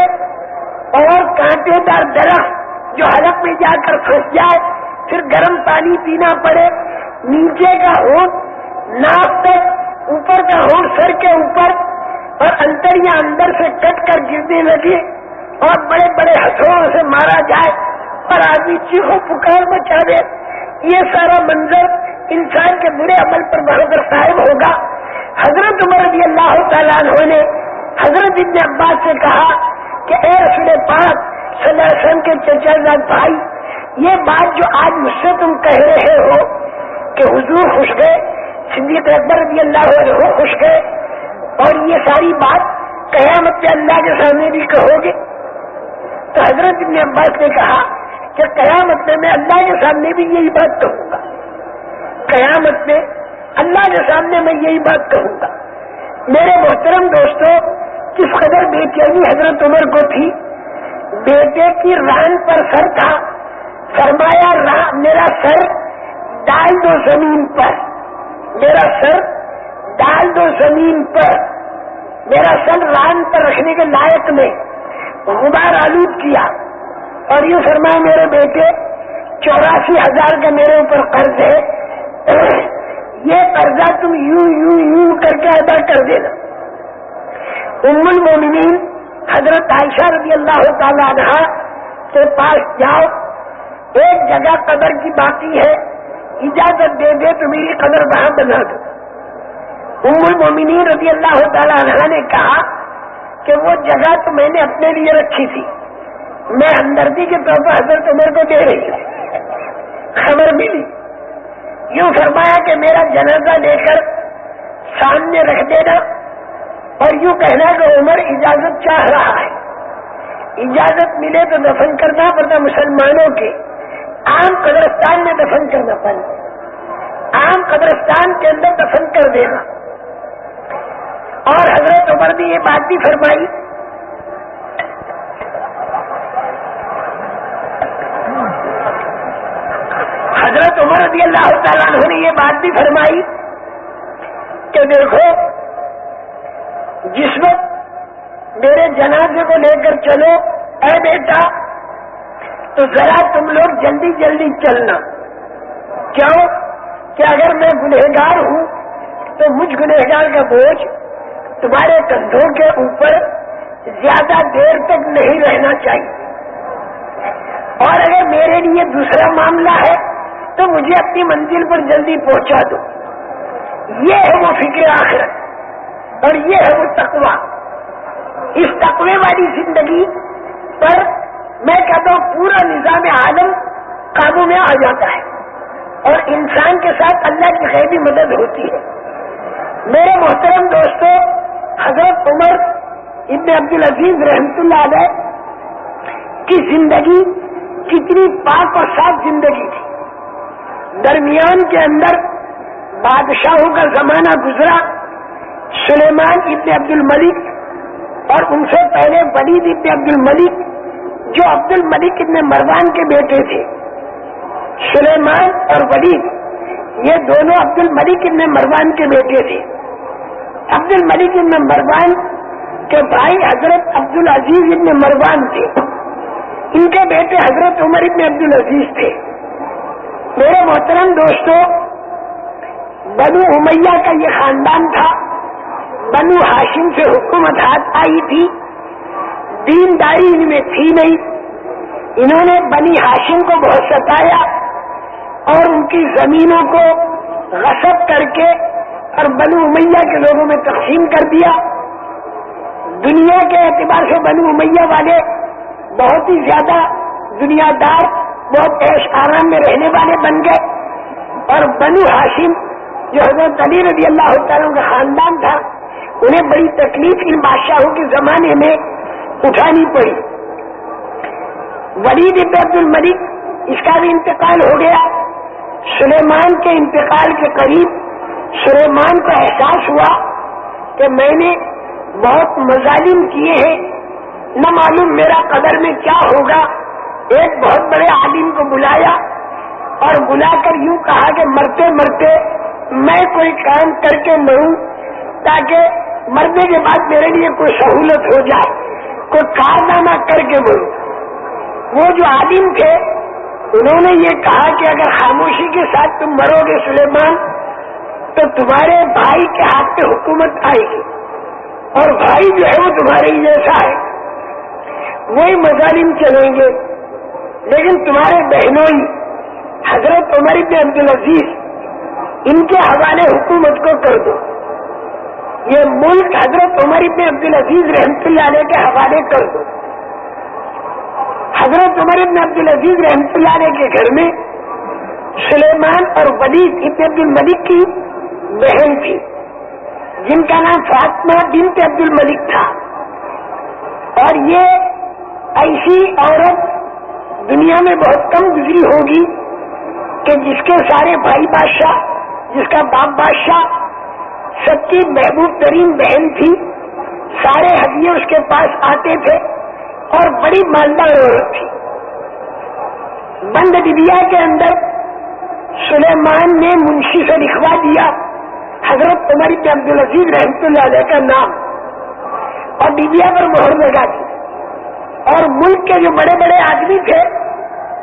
S1: اور کانٹے دار درخت جو حلق میں جا کر پھنس جائے، پھر گرم پانی پینا پڑے۔ نیچے کا ہونٹ، ناک تک، اوپر کا ہونٹ، سر کے اوپر اور انتریاں اندر سے کٹ کر گرنے لگے۔ اور بڑے بڑے ہتھوڑوں سے مارا جائے اور آدمی چیخو پکار مچا دے۔ یہ سارا منظر انسان کے برے عمل پر بہت قائم ہوگا۔ حضرت عمر رضی اللہ تعالیٰ عنہ نے حضرت ابن عباس سے کہا کہ اے رسول پاک صلی اللہ علیہ وسلم کے چچا زاد بھائی، یہ بات جو آج مجھ سے تم کہہ رہے ہو کہ حضور خوش گئے، صدیق اکبر رضی اللہ عنہ خوش گئے اور یہ ساری بات قیامت اللہ کے سامنے بھی کہو گے۔ تو حضرت ابن عباس نے کہا کہ قیامت میں میں اللہ کے سامنے بھی یہی بات کہوں گا۔ قیامت میں اللہ کے سامنے میں یہی بات کہوں گا۔ میرے محترم دوستوں کس قدر بے چینی حضرت عمر کو تھی۔ بیٹے کی ران پر سر تھا۔ فرمایا میرا سر ڈال دو زمین پر۔ میرا سر ڈال دو زمین پر۔ میرا سر ران پر رکھنے کے لائق نے غبار آلود کیا اور یہ فرمایا میرے بیٹے، چوراسی ہزار کا میرے اوپر قرض ہے۔ یہ قرضہ تم یوں یوں یوں کر کے ادا کر دینا۔ ام المومنین، حضرت عائشہ رضی اللہ تعالی عنہ کے پاس جاؤ۔ ایک جگہ قدر کی باقی ہے۔ اجازت دے دے تو میری قدر وہاں بنا دو ام المومنین رضی اللہ تعالی عنہ نے کہا کہ وہ جگہ تو میں نے اپنے لیے رکھی تھی۔ میں ہمدردی کے طور پر حضرت عمر کو دے رہی ہوں۔ خبر ملی۔ یوں فرمایا کہ میرا جنازہ لے کر سامنے رکھ دینا اور یوں کہنا کہ عمر اجازت چاہ رہا ہے۔ اجازت ملے تو دفن کرنا پڑتا مسلمانوں کے۔ عام قبرستان میں دفن کرنا پڑتا۔ عام قبرستان کے اندر دفن کر دینا۔ اور حضرت عمر نے یہ بات بھی فرمائی۔ حضرت عمر رضی اللہ تعالیٰ عنہ نے یہ بات بھی فرمائی کہ دیکھو جس وقت میرے جنازے کو لے کر چلو، اے بیٹا، تو ذرا تم لوگ جلدی جلدی چلنا۔ کیوں؟ کہ اگر میں گنہگار ہوں، تو مجھ گنہگار کا بوجھ تمہارے کندھوں کے اوپر زیادہ دیر تک نہیں رہنا چاہیے۔ اور اگر میرے لیے دوسرا معاملہ ہے، تو مجھے اپنی منزل پر جلدی پہنچا دو۔ یہ ہے وہ فکر آخرت، اور یہ ہے وہ تقوا اس تقوی والی زندگی پر میں کہتا ہوں پورا نظام عالم قابو میں آ جاتا ہے۔ اور انسان کے ساتھ اللہ کی غیبی مدد ہوتی ہے۔ میرے محترم دوستوں حضرت عمر ابن عبد العزیز رحمت اللہ علیہ کی زندگی کتنی پاک اور صاف زندگی تھی۔ درمیان کے اندر بادشاہوں کا زمانہ گزرا، سلیمان ابن عبد الملک اور ان سے پہلے ولید ابن عبد الملک جو عبد الملک ابن مروان کے بیٹے تھے۔ سلیمان اور ولید یہ دونوں عبد الملک ابن مروان کے بیٹے تھے۔ عبد الملک ابن مروان کے بھائی حضرت عبد العزیز ابن مروان تھے۔ ان کے بیٹے حضرت عمر ابن عبد العزیز تھے۔ میرے محترم دوستو، بنو امیہ کا یہ خاندان تھا۔ بنو ہاشم سے حکومت ہاتھ آئی تھی۔ دینداری ان میں تھی نہیں۔ انہوں نے بنی ہاشم کو بہت ستایا اور ان کی زمینوں کو غصب کر کے اور بنو امیہ کے لوگوں میں تقسیم کر دیا۔ دنیا کے اعتبار سے بنو امیہ والے بہت ہی زیادہ دنیا دار بہت ایش آرام میں رہنے والے بن گئے۔ اور بنو ہاشم، جو حضرت علی رضی اللہ تعالیٰ کا خاندان تھا، انہیں بڑی تکلیف ان بادشاہوں کے زمانے میں اٹھانی پڑی۔ ولید ابن عبد الملک، اس کا بھی انتقال ہو گیا۔ سلیمان کے انتقال کے قریب سلیمان کو احساس ہوا کہ میں نے بہت مظالم کیے ہیں۔ نہ معلوم میرا قدر میں کیا ہوگا۔ ایک بہت بڑے عالم کو بلایا اور بلا کر یوں کہا کہ مرتے مرتے میں کوئی کام کر کے مروں تاکہ مرنے کے بعد میرے لیے کوئی سہولت ہو جائے۔ کوئی کارنامہ کر کے مروں وہ جو عالم تھے، انہوں نے یہ کہا کہ اگر خاموشی کے ساتھ تم مرو گے سلیمان تو تمہارے بھائی کے ہاتھ پہ حکومت آئے گی۔ اور بھائی جو ہے وہ تمہارے ہی جیسا ہے۔ وہی مظالم چلیں گے۔ لیکن تمہارے بہنوئی حضرت عمر ابن عبد العزیز ان کے حوالے حکومت کو کر دو۔ یہ ملک حضرت عمر ابن عبد العزیز رحمت اللہ علیہ کے حوالے کر دو۔ حضرت عمر ابن عبد العزیز رحمت اللہ علیہ کے گھر میں سلیمان اور ولید ابن عبد الملک کی بہن تھی۔ جن کا نام فاطمہ بنت عبد الملک تھا۔ اور یہ ایسی عورت دنیا میں بہت کم گزری ہوگی کہ جس کے سارے بھائی بادشاہ، جس کا باپ بادشاہ سب کی محبوب ترین بہن تھی، سارے ہدیے اس کے پاس آتے تھے اور بڑی مالدار عورت تھی۔ بند ڈبیا کے اندر سلیمان نے منشی سے لکھوا دیا حضرت عمر کے عبد العزیز رحمت اللہ علیہ کا نام اور ڈبیا پر مہر لگا دی اور ملک کے جو بڑے بڑے آدمی تھے،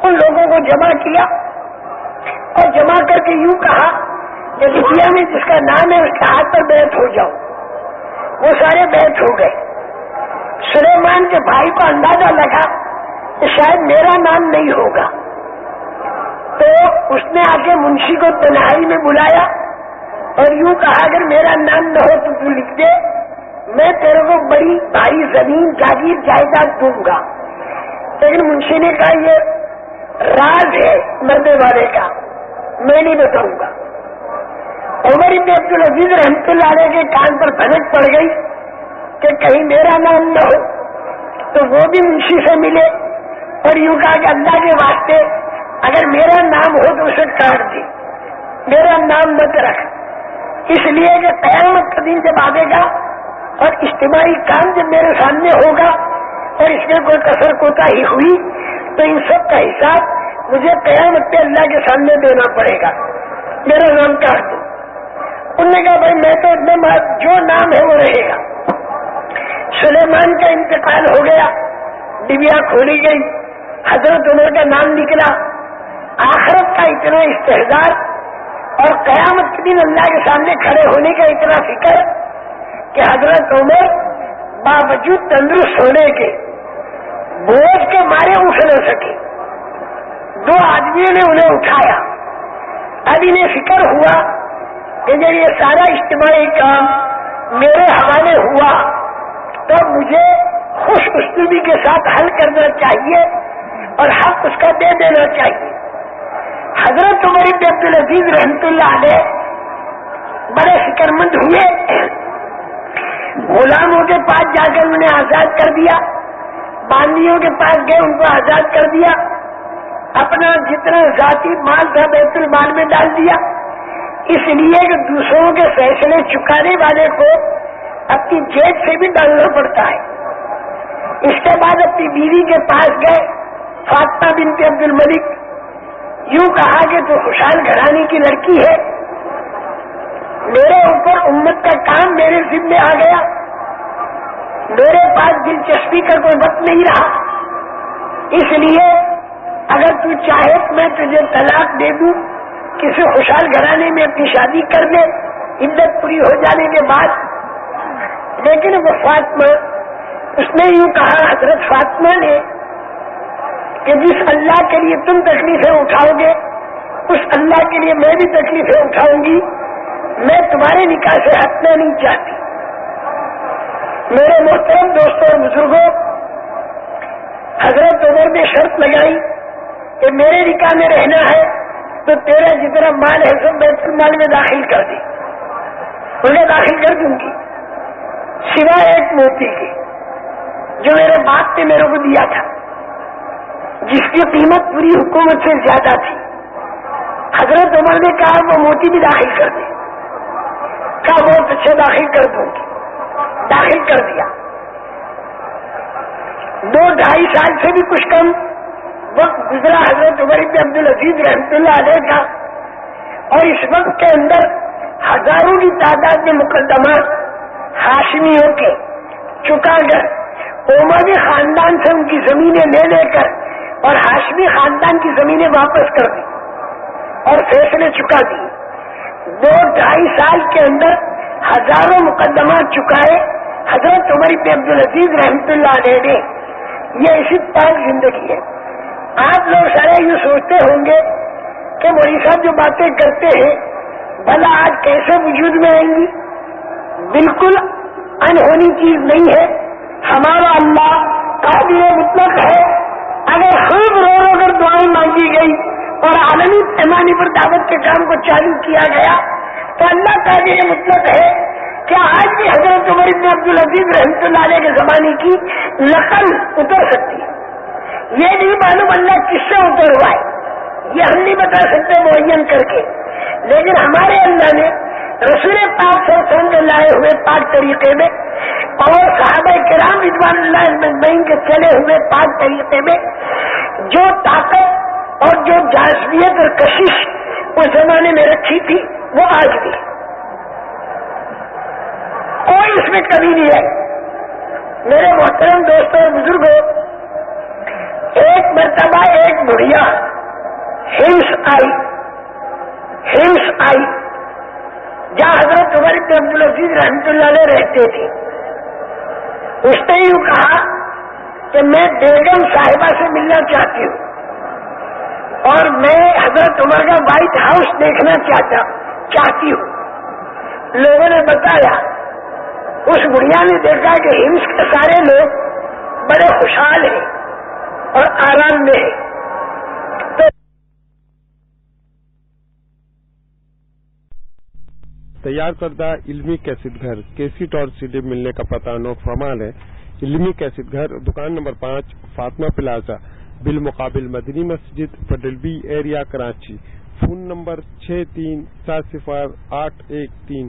S1: ان لوگوں کو جمع کیا اور جمع کر کے یوں کہا کہ ڈبیا میں جس کا نام ہے، اس کے ہاتھ پر بیت ہو جاؤ۔ وہ سارے بیت ہو گئے۔ سلیمان کے بھائی کو اندازہ لگا کہ شاید میرا نام نہیں ہوگا۔ تو اس نے آ کے منشی کو تنہائی میں بلایا۔ اور یوں کہا، اگر میرا نام نہ ہو تو تو لکھ دے، میں تیرے کو بڑی بھاری زمین، جاگیر جائیداد دوں گا۔ لیکن منشی نے کہا، یہ راز ہے مرنے والے کا، میں نہیں بتاؤں گا۔ عمر ابن عبد العزیز رحمت اللہ علیہ کے کان پر بھنک پڑ گئی کہ کہیں میرا نام نہ ہو تو وہ بھی منشی سے ملے اور یوں کہا کہ اللہ کے واسطے اگر میرا نام ہو تو اسے کاٹ دی میرا نام مت رکھ۔ اس لیے کہ قیامت کا دن جب آئے گا اور اجتماعی کام جب میرے سامنے ہوگا اور اس میں کوئی کثر کوتا ہی ہوئی، تو ان سب کا حساب مجھے قیامت پہ اللہ کے سامنے دینا پڑے گا۔ میرا نام کاٹ دو انہوں نے کہا، بھائی میں تو اتنے جو نام ہے وہ رہے گا۔ سلیمان کا انتقال ہو گیا ڈبیا کھولی گئی حضرت عمر کا نام نکلا۔ آخرت کا اتنا استحدار اور قیامت کے دن اللہ کے سامنے کھڑے ہونے کا اتنا فکر کہ حضرت عمر باوجود تندرست ہونے کے بوجھ کے مارے اٹھ نہ سکے۔ دو آدمیوں نے انہیں اٹھایا۔ اب انہیں فکر ہوا کہ جب یہ سارا اجتماعی کام میرے حوالے ہوا تو مجھے خوش اسلوبی کے ساتھ حل کرنا چاہیے اور حق اس کا دے دینا چاہیے۔ حضرت عمر عبد العزیز رحمت اللہ علیہ بڑے فکر مند ہوئے۔ غلاموں کے پاس جا کر انہیں آزاد کر دیا۔ باندیوں کے پاس گئے، ان کو آزاد کر دیا۔ اپنا جتنا ذاتی مال تھا بیت المال میں ڈال دیا۔ اس لیے کہ دوسروں کے فیصلے چکانے والے کو اپنی جیب سے بھی ڈالنا پڑتا ہے۔ اس کے بعد اپنی بیوی کے پاس گئے، فاطمہ بنت عبد الملک۔ یوں کہا کہ تو خوشحال گھرانے کی لڑکی ہے۔ میرے اوپر امت کا کام میرے ذمے آ گیا۔ میرے پاس دلچسپی کا کوئی وقت نہیں رہا۔ اس لیے اگر تو چاہے تو میں تجھے طلاق دے دوں، کسی خوشحال گھرانے میں اپنی شادی کر دے، عدت پوری ہو جانے کے بعد۔ لیکن وہ فاطمہ، اس نے یوں کہا، حضرت فاطمہ نے کہ جس اللہ کے لیے تم تکلیفیں اٹھاؤ گے، اس اللہ کے لیے میں بھی تکلیفیں اٹھاؤں گی۔ میں تمہارے نکاح سے ہٹنا نہیں چاہتی۔ میرے محترم دوستوں اور بزرگوں، حضرت عمر نے شرط لگائی کہ میرے نکاح میں رہنا ہے تو تیرا جتنا مال ہے، سب بیت المال میں داخل کر دی انہیں داخل کر دوں گی۔ سوائے ایک موتی کی جو میرے باپ نے میرے کو دیا تھا۔ جس کی قیمت پوری حکومت سے زیادہ تھی۔ حضرت عمر نے کہا، وہ موتی بھی داخل کر دے۔ کہا بہت اچھا داخل کر دوں گی؟ داخل کر دیا۔ دو ڈھائی سال سے بھی کچھ کم وقت گزرا حضرت عمر بن عبد العزیز رحمت اللہ علیہ کا۔ اور اس وقت کے اندر ہزاروں کی تعداد میں مقدمات ہاشمیوں کے چکا کر عمر خاندان سے ان کی زمینیں لے لے کر اور ہاشمی خاندان کی زمینیں واپس کر دی اور فیصلے چکا دی دو ڈھائی سال کے اندر ہزاروں مقدمات چکائے۔ حضرت عمر بن عبد العزیز رحمت اللہ علیہ نے یہ اسی پاک زندگی ہے۔ آپ لوگ سارے یہ سوچتے ہوں گے کہ موری صاحب جو باتیں کرتے ہیں، بھلا آج کیسے وجود میں آئیں گی؟ بالکل انہونی چیز نہیں ہے۔ ہمارا اللہ قابل مطلق ہے۔ اگر خوب رو رو کر دعائیں مانگی گئی اور عالمی پیمانے پر دعوت کے کام کو چالو کیا گیا، تو اللہ کا یہ مطلب ہے کیا آج بھی حضرت عمر ابن عبد العزیز رحمۃ اللہ علیہ کے زمانے کی نقل اتر سکتی ہے۔ یہ نہیں معلوم اللہ کس سے اتر ہوا ہے، یہ ہم نہیں بتا سکتے معین کر کے۔ لیکن ہمارے اللہ نے رسول پاک سے کے لائے ہوئے پاک طریقے میں اور صحابہ کرام رضوان اللہ مجمعین کے چلے ہوئے پاک طریقے میں جو طاقت اور جو جازبیت اور کشش اس زمانے میں رکھی تھی، وہ آج بھی کوئی اس میں کمی نہیں ہے۔ میرے محترم دوستوں اور بزرگوں، ایک مرتبہ ایک بڑھیا ہمس آئی۔ ہمس آئی۔ جہاں حضرت عمر کے عبد العزیز رحمت اللہ علیہ رہتے تھے۔ اس نے یوں کہا کہ میں بیگم صاحبہ سے ملنا چاہتی ہوں اور میں حضرت عمر کا وائٹ ہاؤس دیکھنا چاہتا چاہتی ہوں۔ لوگوں نے بتایا، اس بڑھیا نے دیکھا کہ ہمس کے سارے لوگ بڑے خوشحال ہیں اور آرام میں ہیں۔
S2: تیار کردہ علمی کیسٹ گھر کیسٹ اور ڈی ملنے کا پتہ نو فرمان ہے۔ علمی کیسٹ گھر، دکان نمبر پانچ، فاطمہ پلازا، بالمقابل مدنی مسجد پڈلبی ایریا، کراچی۔ فون نمبر چھ تین سات صفر آٹھ ایک تین۔